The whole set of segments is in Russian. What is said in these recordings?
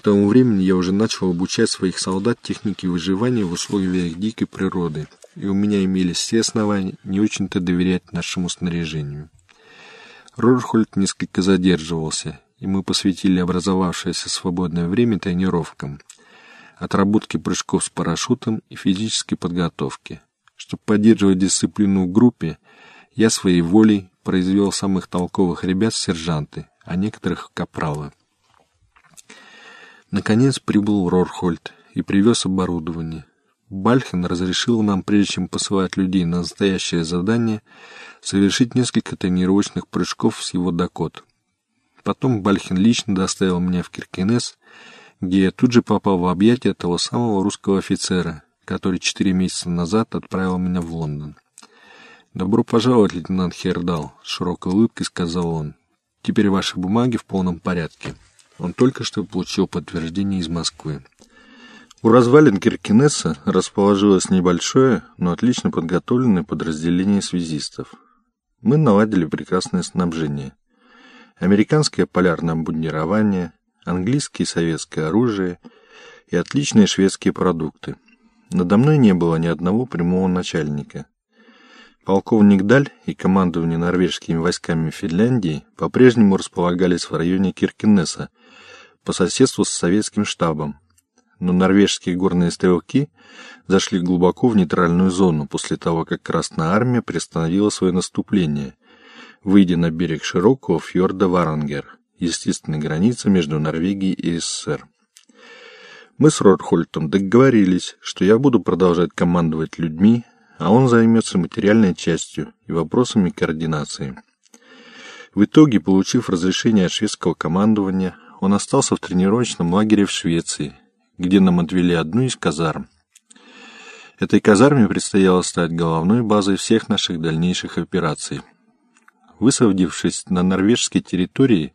К тому времени я уже начал обучать своих солдат технике выживания в условиях дикой природы, и у меня имелись все основания не очень-то доверять нашему снаряжению. Рорхольд несколько задерживался, и мы посвятили образовавшееся свободное время тренировкам, отработке прыжков с парашютом и физической подготовке. Чтобы поддерживать дисциплину в группе, я своей волей произвел самых толковых ребят сержанты, а некоторых — капралы. Наконец прибыл Рорхольд и привез оборудование. Бальхен разрешил нам, прежде чем посылать людей на настоящее задание, совершить несколько тренировочных прыжков с его Дакот. Потом Бальхин лично доставил меня в Киркинес, где я тут же попал в объятия того самого русского офицера, который четыре месяца назад отправил меня в Лондон. «Добро пожаловать, лейтенант Хердал», — с широкой улыбкой сказал он. «Теперь ваши бумаги в полном порядке». Он только что получил подтверждение из Москвы. У развалин Киркинесса расположилось небольшое, но отлично подготовленное подразделение связистов. Мы наладили прекрасное снабжение. Американское полярное обмундирование, английское и советское оружие и отличные шведские продукты. Надо мной не было ни одного прямого начальника. Полковник Даль и командование норвежскими войсками Финляндии по-прежнему располагались в районе Киркинесса, по соседству с советским штабом. Но норвежские горные стрелки зашли глубоко в нейтральную зону после того, как Красная Армия приостановила свое наступление, выйдя на берег широкого фьорда Варангер, естественной границы между Норвегией и СССР. Мы с Ротхольтом договорились, что я буду продолжать командовать людьми, а он займется материальной частью и вопросами координации. В итоге, получив разрешение от шведского командования, он остался в тренировочном лагере в Швеции, где нам отвели одну из казарм. Этой казарме предстояло стать головной базой всех наших дальнейших операций. Высадившись на норвежской территории,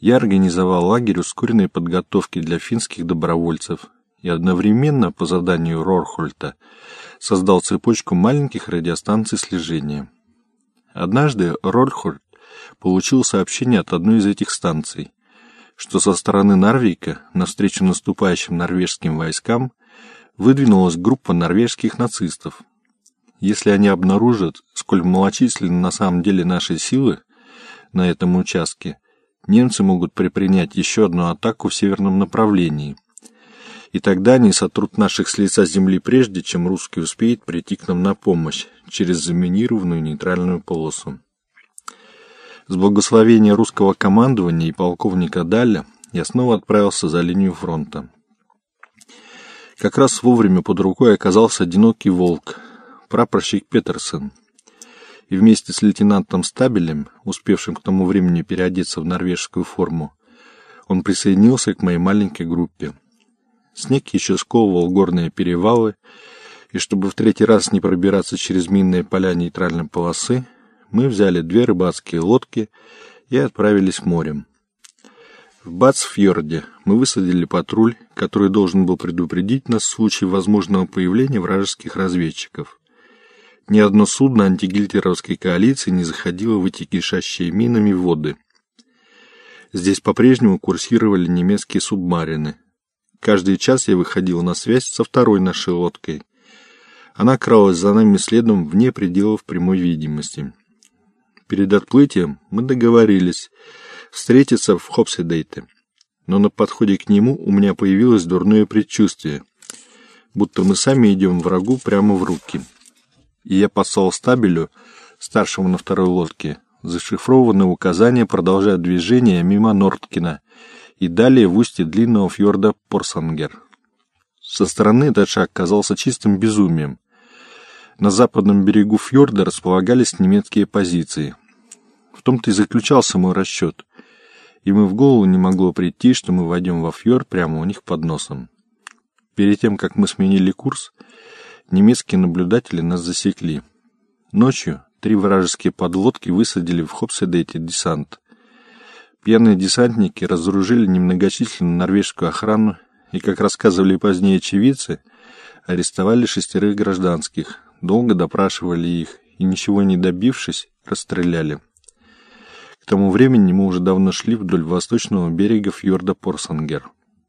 я организовал лагерь ускоренной подготовки для финских добровольцев и одновременно, по заданию Рорхольта, создал цепочку маленьких радиостанций слежения. Однажды Рорхольд получил сообщение от одной из этих станций, что со стороны Нарвика навстречу наступающим норвежским войскам выдвинулась группа норвежских нацистов. Если они обнаружат, сколь малочисленны на самом деле наши силы на этом участке, немцы могут предпринять еще одну атаку в северном направлении. И тогда они сотрут наших с лица земли прежде, чем русский успеет прийти к нам на помощь через заминированную нейтральную полосу. С благословения русского командования и полковника Далля я снова отправился за линию фронта. Как раз вовремя под рукой оказался одинокий волк, прапорщик Петерсон. И вместе с лейтенантом Стабелем, успевшим к тому времени переодеться в норвежскую форму, он присоединился к моей маленькой группе. Снег еще сковывал горные перевалы, и чтобы в третий раз не пробираться через минные поля нейтральной полосы, мы взяли две рыбацкие лодки и отправились морем. В Бацфьорде мы высадили патруль, который должен был предупредить нас в случае возможного появления вражеских разведчиков. Ни одно судно антигильтеровской коалиции не заходило в эти кишащие минами воды. Здесь по-прежнему курсировали немецкие субмарины. Каждый час я выходил на связь со второй нашей лодкой. Она кралась за нами следом вне пределов прямой видимости. Перед отплытием мы договорились встретиться в Хопседейте, но на подходе к нему у меня появилось дурное предчувствие, будто мы сами идем врагу прямо в руки. И я послал стабелю, старшему на второй лодке, зашифрованное указание продолжать движение мимо Норткина и далее в устье длинного фьорда Порсангер. Со стороны этот шаг казался чистым безумием. На западном берегу фьорда располагались немецкие позиции. В том-то и заключался мой расчет. Им и в голову не могло прийти, что мы войдем во фьорд прямо у них под носом. Перед тем, как мы сменили курс, немецкие наблюдатели нас засекли. Ночью три вражеские подлодки высадили в Хопседете десант. Пьяные десантники разоружили немногочисленную норвежскую охрану и, как рассказывали позднее очевидцы, арестовали шестерых гражданских, долго допрашивали их и, ничего не добившись, расстреляли. К тому времени мы уже давно шли вдоль восточного берега фьорда Порсангер.